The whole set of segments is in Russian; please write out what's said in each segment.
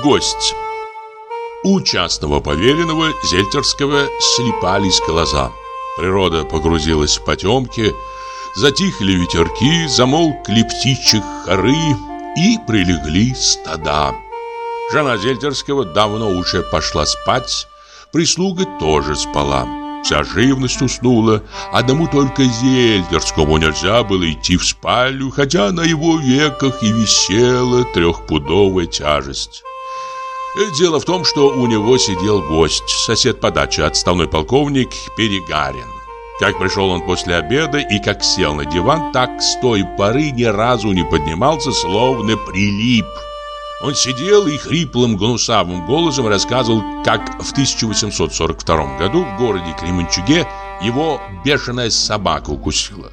Гость У частного поверенного Зельтерского слепались глаза. Природа погрузилась в потемки, затихли ветерки, замолкли птичьи хоры и прилегли стада. Жена Зельтерского давно уже пошла спать, прислуга тоже спала. Вся живность уснула, одному только Зельтерскому нельзя было идти в спальню, хотя на его веках и висела трехпудовая тяжесть. Дело в том, что у него сидел гость, сосед по даче, отставной полковник Перегарин. Как пришел он после обеда и как сел на диван, так с той поры ни разу не поднимался, словно прилип. Он сидел и хриплым гнусавым голосом рассказывал, как в 1842 году в городе Кременчуге его бешеная собака укусила.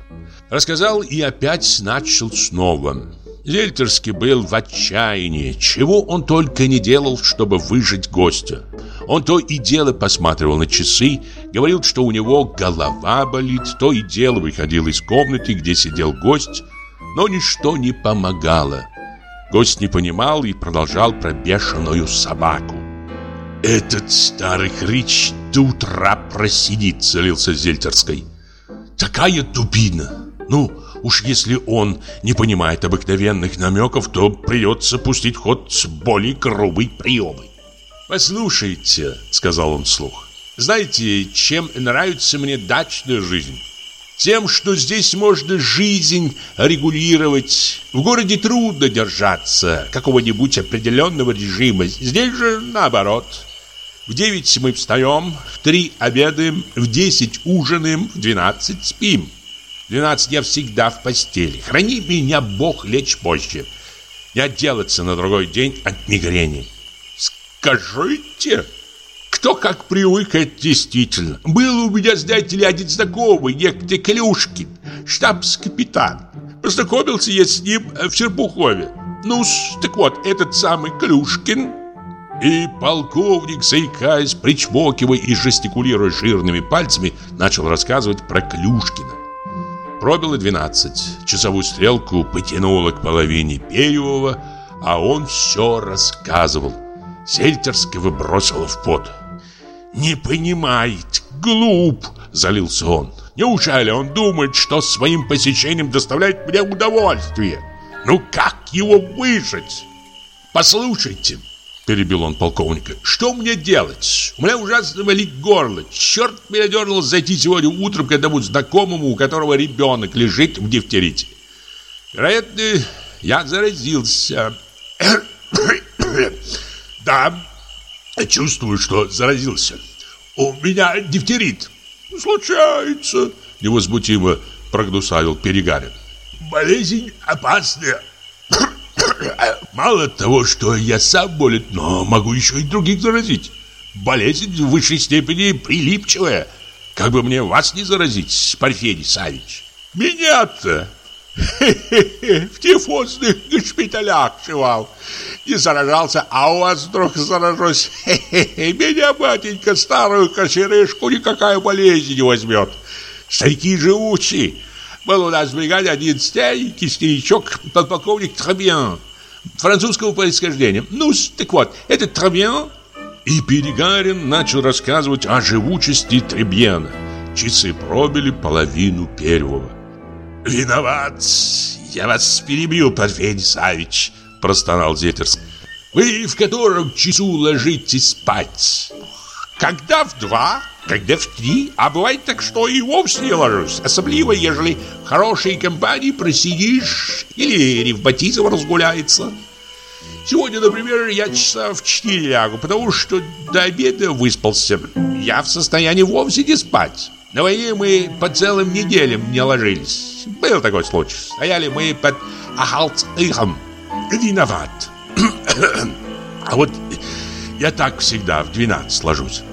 Рассказал и опять начал снова. Зельтерский был в отчаянии. Чего он только не делал, чтобы выжить гостя. Он то и дело посматривал на часы, говорил, что у него голова болит, то и дело выходил из комнаты, где сидел гость, но ничто не помогало. Гость не понимал и продолжал про бешеную собаку. «Этот старый хрич до утра просидит», — залился Зельтерской. «Такая дубина! Ну, Уж если он не понимает обыкновенных намеков, то придется пустить ход более грубый приемы. «Послушайте», — сказал он вслух, — «знаете, чем нравится мне дачная жизнь?» Тем, что здесь можно жизнь регулировать. В городе трудно держаться какого-нибудь определенного режима. Здесь же наоборот. В 9 мы встаем, в 3 обедаем, в 10 ужинаем, в 12 спим. 12 я всегда в постели. Храни меня, Бог, лечь позже. Не отделаться на другой день от мигрени. Скажите, кто как привык, это действительно. Был у меня, знаете ли, один знакомый, некто Клюшкин, штабс-капитан. Познакомился я с ним в Серпухове. ну так вот, этот самый Клюшкин и полковник, заикаясь, причмокивая и жестикулируя жирными пальцами, начал рассказывать про Клюшкина. Пробило 12. Часовую стрелку потянуло к половине Перьевого, а он все рассказывал. Сельтерского бросило в пот. «Не понимает, глуп!» – залился он. «Неужели он думает, что своим посещением доставляет мне удовольствие? Ну как его выжить? Послушайте, Перебил он полковника. Что мне делать? У меня ужасно болит горло. Черт меня дернул зайти сегодня утром к одному знакомому, у которого ребенок лежит в дифтерите. Вероятно, я заразился. Да, чувствую, что заразился. У меня дифтерит. Случается, невозмутимо прогнусавил Перегарин. Болезнь опасная. Мало того, что я сам болен, но могу еще и других заразить. Болезнь в высшей степени прилипчивая. Как бы мне вас не заразить, Порфирий Савич? Меня-то в тифозных госпиталях шивал. Не заражался, а у вас вдруг заражусь. Меня, батенька, старую кочерышку никакая болезнь не возьмет. Старики живучие. Был у нас в бригаде один старенький старичок, подполковник Трабьян французского происхождения. ну так вот, этот Требьен... И Перегарин начал рассказывать о живучести Требьена. Часы пробили половину первого. «Виноват, я вас перебил, Порфирий Савич», – простонал Зетерск. «Вы в котором часу ложитесь спать?» «Когда в два, когда в три, а бывает так, что и вовсе не ложусь, особливо, ежели в хорошей компании просидишь или ревматизм разгуляется». Сегодня, например, я часа в 4 лягу, потому что до обеда выспался. Я в состоянии вовсе не спать. На войне мы по целым неделям не ложились. Был такой случай. Стояли мы под Ахалцихом. Виноват. А вот я так всегда в 12 ложусь.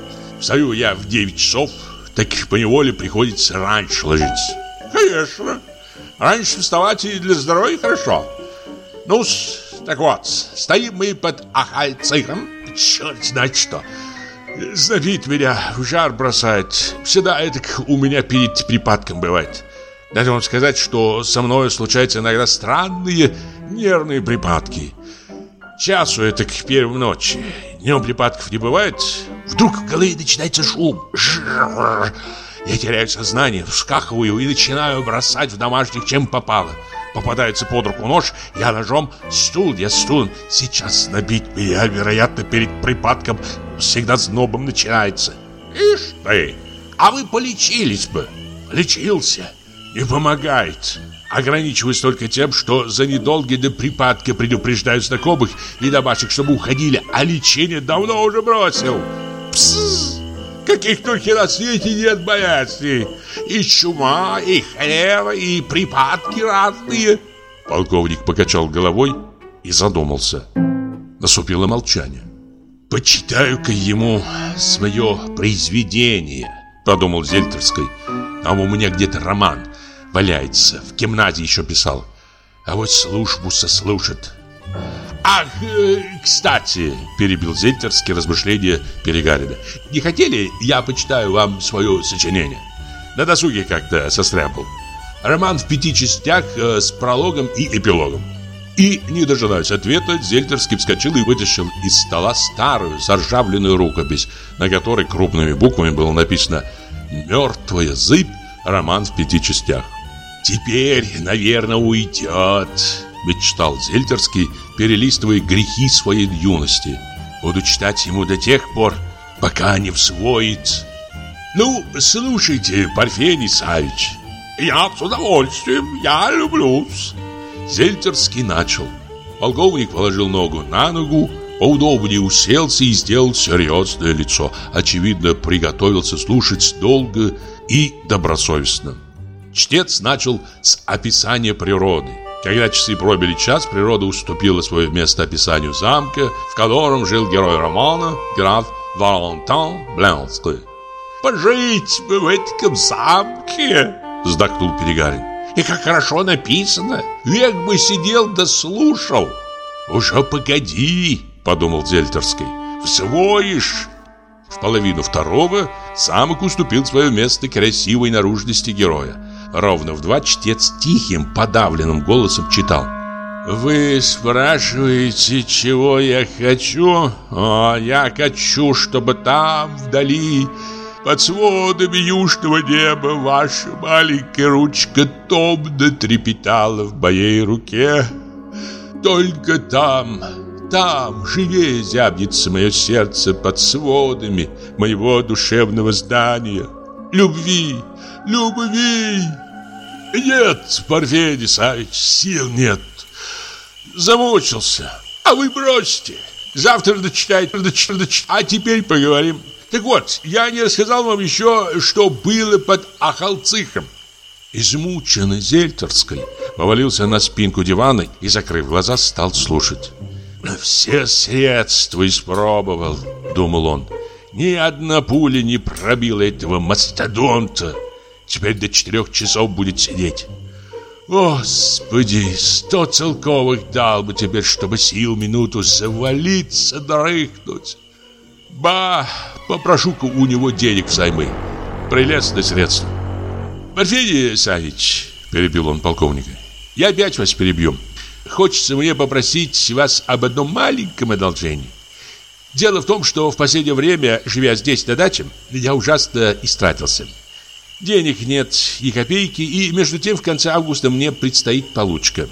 Встаю я в 9 часов, так по неволе приходится раньше ложиться. Конечно. Раньше вставать и для здоровья хорошо. ну так вот, стоим мы под Ахальцихом. Черт знает что. Знобит меня, в жар бросает. Всегда это у меня перед припадком бывает. Надо вам сказать, что со мной случаются иногда странные нервные припадки. часу это к первой ночи. Днем припадков не бывает. Вдруг в голове начинается шум. Я теряю сознание, вскакиваю и начинаю бросать в домашних чем попало. Попадается под руку нож, я ножом, стул, я стулом. Сейчас набить меня, вероятно, перед припадком всегда знобом начинается. Ишь ты, а вы полечились бы. Лечился, не помогает. Ограничиваюсь только тем, что за недолгие до припадка предупреждаю знакомых и домашних, чтобы уходили, а лечение давно уже бросил. Каких только на свете нет болезней. И чума, и холера, и припадки разные. Полковник покачал головой и задумался. Наступило молчание. «Почитаю-ка ему свое произведение», — подумал Зельтерской. «Там у меня где-то роман валяется. В гимназии еще писал. А вот службу сослужит. «Ах, э, кстати», — перебил Зельтерский размышления Перегарина, «не хотели, я почитаю вам свое сочинение? На досуге как-то состряпал. Роман в пяти частях э, с прологом и эпилогом». И, не дожидаясь ответа, Зельтерский вскочил и вытащил из стола старую заржавленную рукопись, на которой крупными буквами было написано «Мертвая зыбь. Роман в пяти частях». «Теперь, наверное, уйдет», — мечтал Зельтерский, перелистывая грехи своей юности. «Буду читать ему до тех пор, пока не всвоит». «Ну, слушайте, Парфений Савич, я с удовольствием, я люблюсь». Зельтерский начал. Полковник положил ногу на ногу, поудобнее уселся и сделал серьезное лицо. Очевидно, приготовился слушать долго и добросовестно. Чтец начал с описания природы. Когда часы пробили час, природа уступила свое место описанию замка, в котором жил герой романа, граф Валентин Бленский. «Пожить бы в этом замке!» – вздохнул Перегарин. «И как хорошо написано! Век бы сидел да слушал!» «Уже погоди!» – подумал Зельтерский. «Всвоишь!» В половину второго замок уступил свое место красивой наружности героя. Ровно в два чтец тихим, подавленным голосом читал. «Вы спрашиваете, чего я хочу? А я хочу, чтобы там, вдали, под сводами южного неба, ваша маленькая ручка томно трепетала в моей руке. Только там, там живее зябнется мое сердце под сводами моего душевного здания. Любви, любви!» Нет, Порфирий Савич, сил нет. Замучился. А вы бросьте. Завтра дочитайте, дочитайте, а теперь поговорим. Так вот, я не рассказал вам еще, что было под Ахалцихом. Измученный Зельтерской повалился на спинку дивана и, закрыв глаза, стал слушать. «Все средства испробовал», — думал он. «Ни одна пуля не пробила этого мастодонта. Теперь до четырех часов будет сидеть. Господи, сто целковых дал бы теперь, чтобы сил минуту завалиться, дрыхнуть. Ба, попрошу-ка у него денег взаймы. Прелестное средство. Порфирий Савич, перебил он полковника, я опять вас перебью. Хочется мне попросить вас об одном маленьком одолжении. Дело в том, что в последнее время, живя здесь на даче, я ужасно истратился. Денег нет и копейки, и между тем в конце августа мне предстоит получка.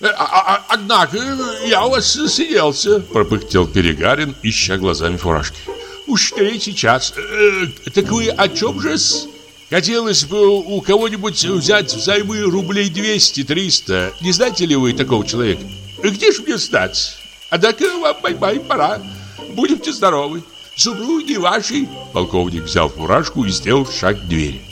«А, а, а, «Однако я у вас съелся», — пропыхтел Перегарин, ища глазами фуражки. «Уж третий час. Э, так вы о чем же-с?» Хотелось бы у кого-нибудь взять взаймы рублей 200-300. Не знаете ли вы такого человека? Где ж мне знать? Однако вам, бай-бай, пора. Будьте здоровы. Супруге вашей. Полковник взял фуражку и сделал шаг к двери.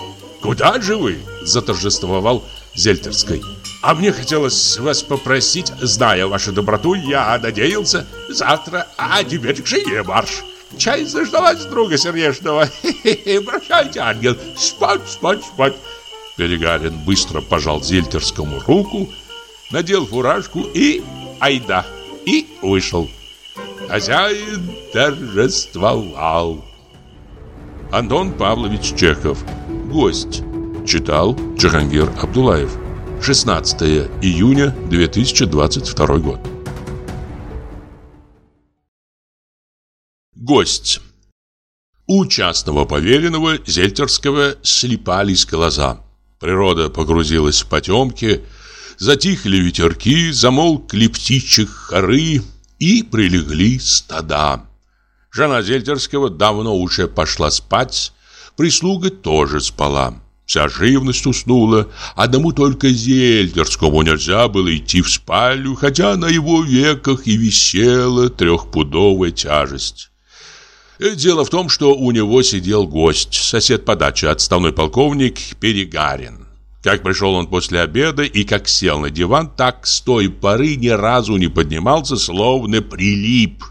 «Куда же вы?» – заторжествовал Зельтерской. «А мне хотелось вас попросить, зная вашу доброту, я надеялся завтра, а теперь к жене марш. Чай заждалась друга сердечного. Прощайте, ангел, спать, спать, спать». Перегарин быстро пожал Зельтерскому руку, надел фуражку и айда, и вышел. Хозяин торжествовал. Антон Павлович Чехов Гость. Читал Джахангир Абдулаев. 16 июня 2022 год. Гость. У частного поверенного Зельтерского слепались глаза. Природа погрузилась в потемки, затихли ветерки, замолкли птичьих хоры и прилегли стада. Жена Зельтерского давно уже пошла спать, прислуга тоже спала. Вся живность уснула, одному только Зельтерскому нельзя было идти в спальню, хотя на его веках и висела трехпудовая тяжесть. Дело в том, что у него сидел гость, сосед по даче, отставной полковник Перегарин. Как пришел он после обеда и как сел на диван, так с той поры ни разу не поднимался, словно прилип.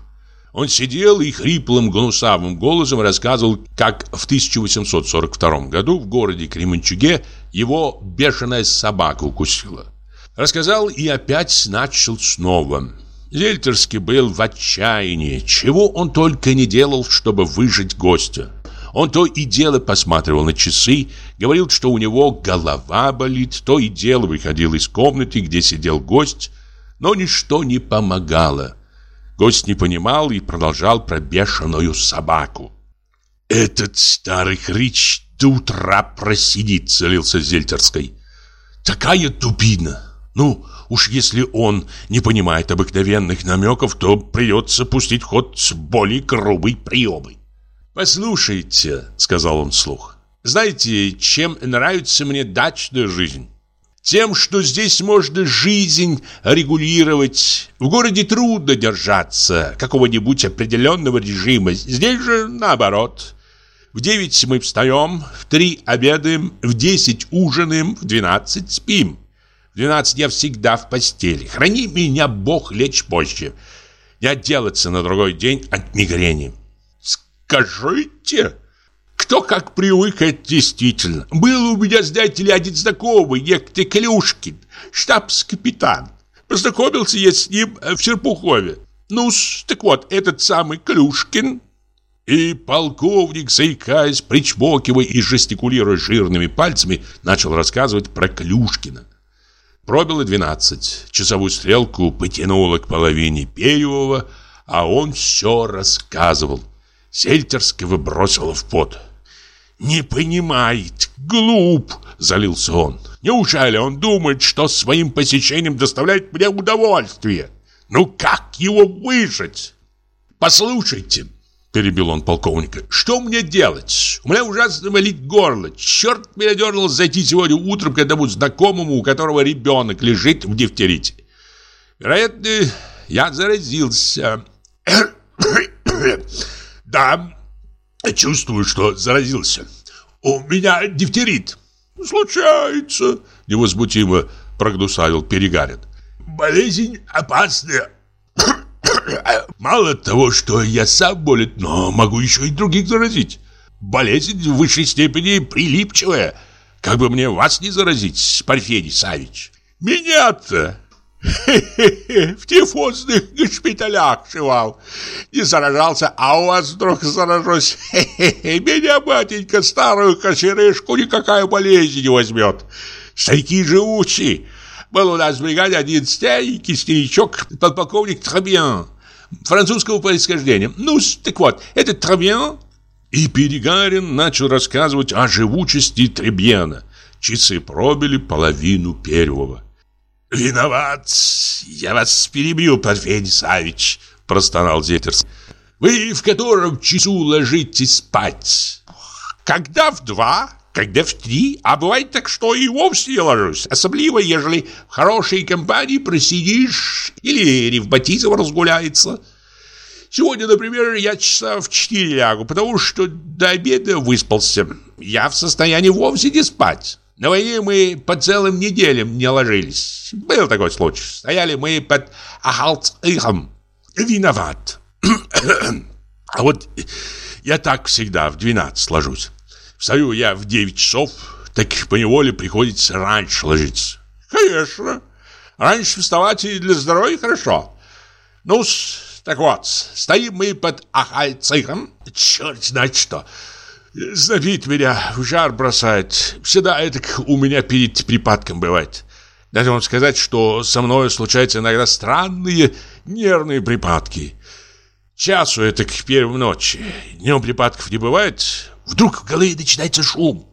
Он сидел и хриплым гнусавым голосом рассказывал, как в 1842 году в городе Кременчуге его бешеная собака укусила. Рассказал и опять начал снова. Зельтерский был в отчаянии. Чего он только не делал, чтобы выжить гостя. Он то и дело посматривал на часы, говорил, что у него голова болит, то и дело выходил из комнаты, где сидел гость, но ничто не помогало. Гость не понимал и продолжал про бешеную собаку. «Этот старый хрич до утра просидит», — залился Зельтерской. «Такая дубина! Ну, уж если он не понимает обыкновенных намеков, то придется пустить ход более грубый приемы». «Послушайте», — сказал он вслух, — «знаете, чем нравится мне дачная жизнь?» Тем, что здесь можно жизнь регулировать. В городе трудно держаться какого-нибудь определенного режима. Здесь же наоборот. В девять мы встаем, в три обедаем, в десять ужинаем, в двенадцать спим. В двенадцать я всегда в постели. Храни меня, Бог, лечь позже. Не отделаться на другой день от мигрени. Скажите... Кто как привык, это действительно. Был у меня, знаете ли, один знакомый, некто Клюшкин, штабс-капитан. Познакомился я с ним в Серпухове. ну так вот, этот самый Клюшкин... И полковник, заикаясь, причмокивая и жестикулируя жирными пальцами, начал рассказывать про Клюшкина. Пробило двенадцать. Часовую стрелку потянуло к половине Перьевого, а он все рассказывал. Сельтерского бросило в пот. «Не понимает, глуп!» – залился он. «Неужели он думает, что своим посещением доставляет мне удовольствие? Ну как его выжить?» «Послушайте», – перебил он полковника, – «что мне делать? У меня ужасно болит горло. Черт меня дернул зайти сегодня утром к одному знакомому, у которого ребенок лежит в дифтерите. Вероятно, я заразился». «Да, Чувствую, что заразился. У меня дифтерит. Случается, невозмутимо прогнусавил Перегарин. Болезнь опасная. Мало того, что я сам болен, но могу еще и других заразить. Болезнь в высшей степени прилипчивая. Как бы мне вас не заразить, Порфирий Савич? Меня-то в тифозных госпиталях шивал. Не заражался, а у вас вдруг заражусь. Меня, батенька, старую кочерышку никакая болезнь не возьмет. Старики живучие. Был у нас в бригаде один старенький старичок, подполковник Трабьян, французского происхождения. ну так вот, этот Трабьян... И Перегарин начал рассказывать о живучести Требьена. Часы пробили половину первого. «Виноват, я вас перебью, Порфирий Савич», – простонал Зетерс. «Вы в котором часу ложитесь спать?» «Когда в два, когда в три, а бывает так, что и вовсе не ложусь, особливо, ежели в хорошей компании просидишь или ревматизм разгуляется». Сегодня, например, я часа в четыре лягу, потому что до обеда выспался. Я в состоянии вовсе не спать. На войне мы по целым неделям не ложились. Был такой случай. Стояли мы под Ахалцихом. Виноват. А вот я так всегда в 12 ложусь. Встаю я в 9 часов, так поневоле приходится раньше ложиться. Конечно. Раньше вставать и для здоровья хорошо. ну так вот, стоим мы под Ахальцихом. Черт знает что. Знобит меня, в жар бросает. Всегда это у меня перед припадком бывает. Надо вам сказать, что со мной случаются иногда странные нервные припадки. Часу это к первой ночи. Днем припадков не бывает. Вдруг в голове начинается шум.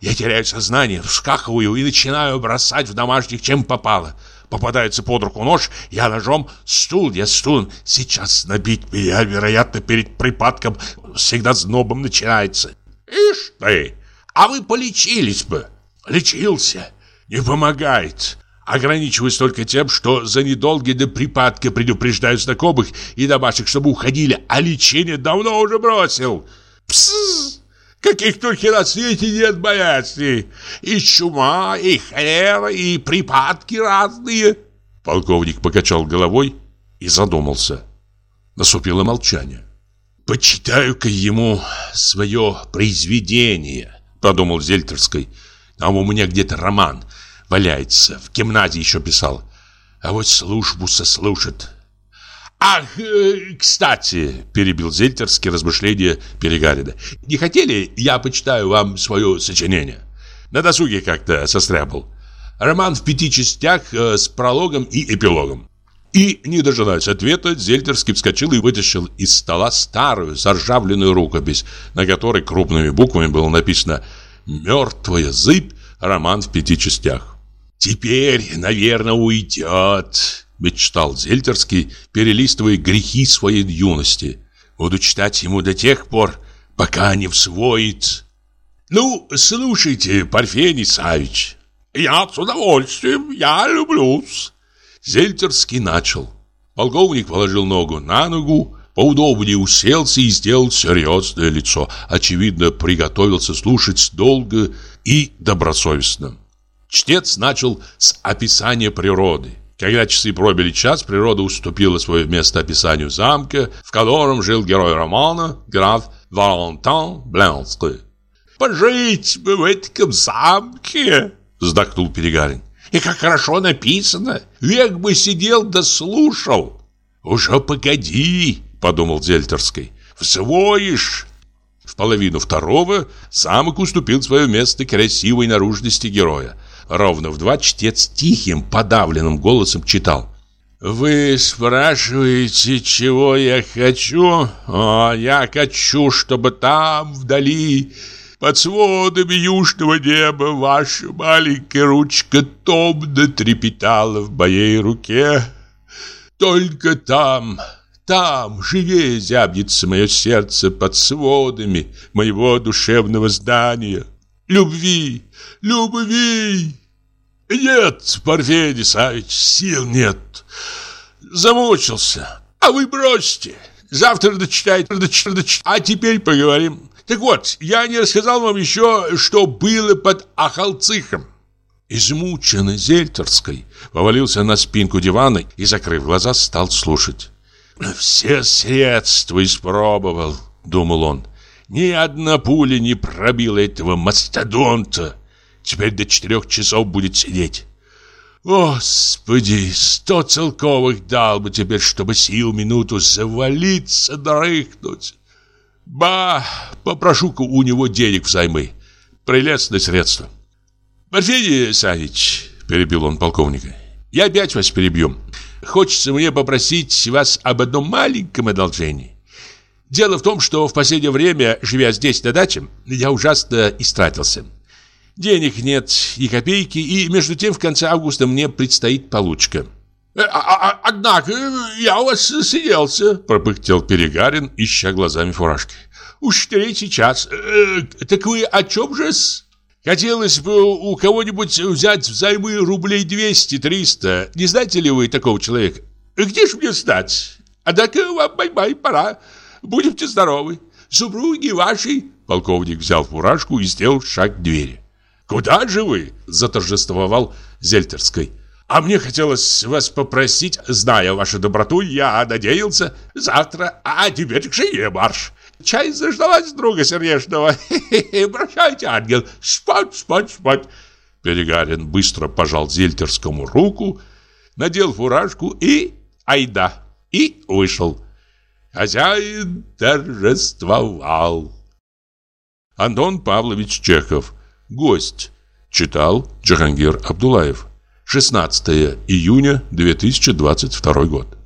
Я теряю сознание, вскакиваю и начинаю бросать в домашних чем попало. Попадается под руку нож, я ножом, стул, я стул. Сейчас набить меня, вероятно, перед припадком всегда знобом начинается. Ишь ты, а вы полечились бы. Лечился. Не помогает. Ограничиваюсь только тем, что за недолгие до припадка предупреждаю знакомых и домашних, чтобы уходили, а лечение давно уже бросил. Псс! Каких только на свете нет болезней. И чума, и холера, и припадки разные. Полковник покачал головой и задумался. Наступило молчание. «Почитаю-ка ему свое произведение», — подумал Зельтерской. «Там у меня где-то роман валяется. В гимназии еще писал. А вот службу сослужит. «Ах, э, кстати», — перебил Зельтерский размышления Перегарина, «не хотели, я почитаю вам свое сочинение?» На досуге как-то состряпал. Роман в пяти частях э, с прологом и эпилогом. И, не дожидаясь ответа, Зельтерский вскочил и вытащил из стола старую заржавленную рукопись, на которой крупными буквами было написано «Мертвая зыбь. Роман в пяти частях». «Теперь, наверное, уйдет», — мечтал Зельтерский, перелистывая грехи своей юности. «Буду читать ему до тех пор, пока не всвоит». «Ну, слушайте, Парфений Савич, я с удовольствием, я люблюсь». Зельтерский начал. Полковник положил ногу на ногу, поудобнее уселся и сделал серьезное лицо. Очевидно, приготовился слушать долго и добросовестно. Чтец начал с описания природы. Когда часы пробили час, природа уступила свое место описанию замка, в котором жил герой романа, граф Валентин Бленский. «Пожить бы в этом замке!» — вздохнул Перегарин. «И как хорошо написано! Век бы сидел да слушал!» «Уже погоди!» — подумал Зельтерский. «Взвоишь!» В половину второго замок уступил свое место красивой наружности героя. Ровно в два чтец тихим, подавленным голосом читал. «Вы спрашиваете, чего я хочу? А я хочу, чтобы там, вдали, под сводами южного неба, ваша маленькая ручка томно трепетала в моей руке. Только там, там живее зябнется мое сердце под сводами моего душевного здания. Любви, любви!» Нет, Порфирий Савич, сил нет. Замучился. А вы бросьте. Завтра дочитайте, дочитайте. А теперь поговорим. Так вот, я не рассказал вам еще, что было под Ахалцихом. Измученный Зельтерской повалился на спинку дивана и, закрыв глаза, стал слушать. «Все средства испробовал», — думал он. «Ни одна пуля не пробила этого мастодонта. Теперь до четырех часов будет сидеть. Господи, сто целковых дал бы теперь, чтобы сию минуту завалиться, дрыхнуть. Ба, попрошу-ка у него денег взаймы. Прелестное средство. Порфирий Савич, перебил он полковника, я опять вас перебью. Хочется мне попросить вас об одном маленьком одолжении. Дело в том, что в последнее время, живя здесь на даче, я ужасно истратился. Денег нет ни копейки, и между тем в конце августа мне предстоит получка. «Э, а, а, а, «Однако я у вас сиделся», — пропыхтел Перегарин, ища глазами фуражки. «Уж третий час. Э, так вы о чем же-с?» «Хотелось бы у кого-нибудь взять взаймы рублей 200-300. Не знаете ли вы такого человека?» «Где ж мне знать? Однако вам, бай-бай, пора. Будемте здоровы. Супруге вашей...» Полковник взял фуражку и сделал шаг к двери. «Куда же вы?» – заторжествовал Зельтерской. «А мне хотелось вас попросить, зная вашу доброту, я надеялся завтра, а теперь к жене марш. Чай заждалась друга сердечного. Прощайте, ангел, спать, спать, спать». Перегарин быстро пожал Зельтерскому руку, надел фуражку и... айда, и вышел. Хозяин торжествовал. Антон Павлович Чехов Гость. Читал Джахангир Абдулаев. 16 июня 2022 год.